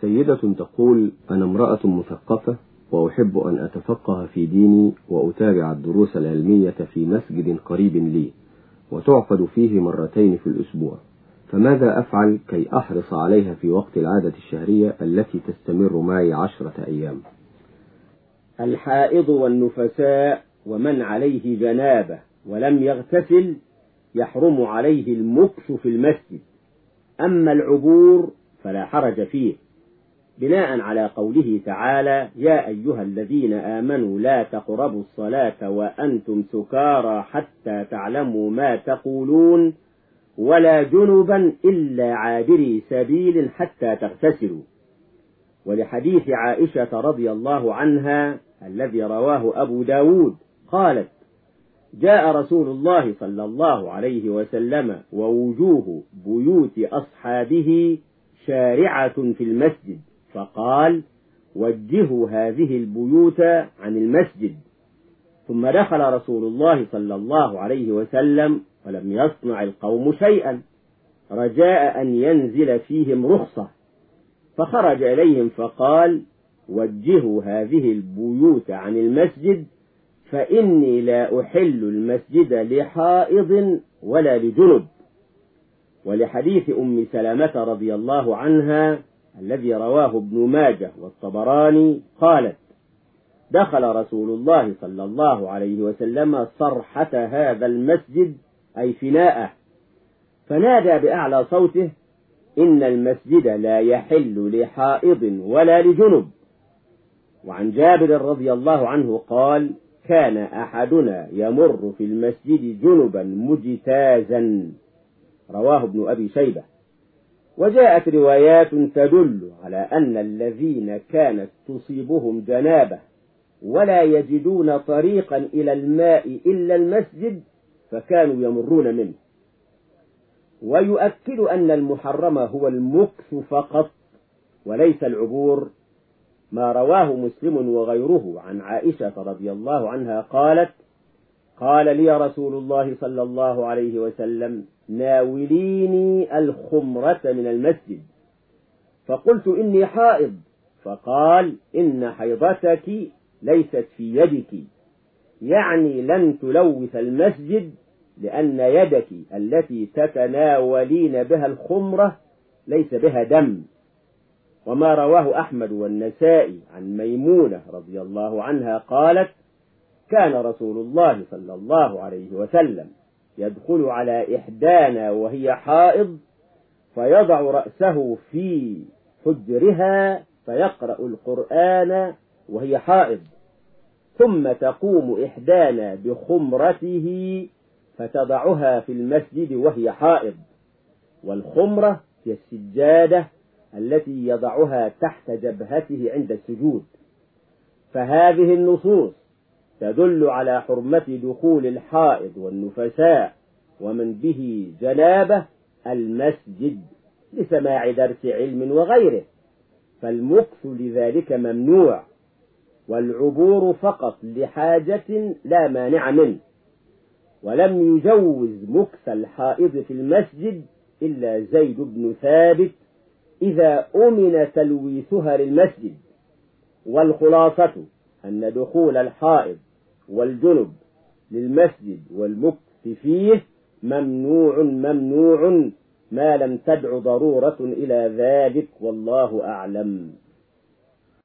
سيدة تقول أنا امرأة مثقفة وأحب أن أتفقه في ديني وأتابع الدروس العلمية في مسجد قريب لي وتعقد فيه مرتين في الأسبوع. فماذا أفعل كي أحرص عليها في وقت العادة الشهرية التي تستمر معي عشرة أيام؟ الحائض والنفساء ومن عليه جنابة ولم يغتسل يحرم عليه المكث في المسجد. أما العبور فلا حرج فيه. بناء على قوله تعالى يا أيها الذين آمنوا لا تقربوا الصلاة وأنتم سكارى حتى تعلموا ما تقولون ولا جنبا إلا عابري سبيل حتى تغتسلوا. ولحديث عائشة رضي الله عنها الذي رواه أبو داود قالت جاء رسول الله صلى الله عليه وسلم ووجوه بيوت أصحابه شارعة في المسجد فقال وجهوا هذه البيوت عن المسجد. ثم دخل رسول الله صلى الله عليه وسلم ولم يصنع القوم شيئا. رجاء أن ينزل فيهم رخصة. فخرج إليهم فقال وجهوا هذه البيوت عن المسجد فإني لا أحل المسجد لحائض ولا لجنب ولحديث أم سلمة رضي الله عنها الذي رواه ابن ماجه والطبراني قالت دخل رسول الله صلى الله عليه وسلم صرحة هذا المسجد أي فناءه فنادى بأعلى صوته إن المسجد لا يحل لحائض ولا لجنب. وعن جابر رضي الله عنه قال كان أحدنا يمر في المسجد جنبا مجتازا. رواه ابن أبي شيبة. وجاءت روايات تدل على أن الذين كانت تصيبهم جنابة ولا يجدون طريقا إلى الماء إلا المسجد فكانوا يمرون منه. ويؤكد أن المحرم هو المكث فقط وليس العبور. ما رواه مسلم وغيره عن عائشة رضي الله عنها قالت قال لي رسول الله صلى الله عليه وسلم ناوليني الخمرة من المسجد. فقلت إني حائض. فقال إن حيضتك ليست في يدك. يعني لن تلوث المسجد لأن يدك التي تتناولين بها الخمرة ليس بها دم. وما رواه أحمد والنسائي عن ميمونة رضي الله عنها قالت كان رسول الله صلى الله عليه وسلم يدخل على إحدانا وهي حائض فيضع رأسه في حجرها فيقرأ القرآن وهي حائض. ثم تقوم إحدانا بخمرته فتضعها في المسجد وهي حائض. والخمرة هي السجادة التي يضعها تحت جبهته عند السجود. فهذه النصوص تدل على حرمة دخول الحائض والنفساء ومن به جنابه المسجد لسماع درس علم وغيره فالمكث لذلك ممنوع والعبور فقط لحاجة لا مانع منه ولم يجوز مكث الحائض في المسجد إلا زيد بن ثابت إذا أمن تلويثها للمسجد والخلاصة أن دخول الحائض والجنب للمسجد والمكث فيه ممنوع ممنوع ما لم تدع ضرورة إلى ذلك والله أعلم.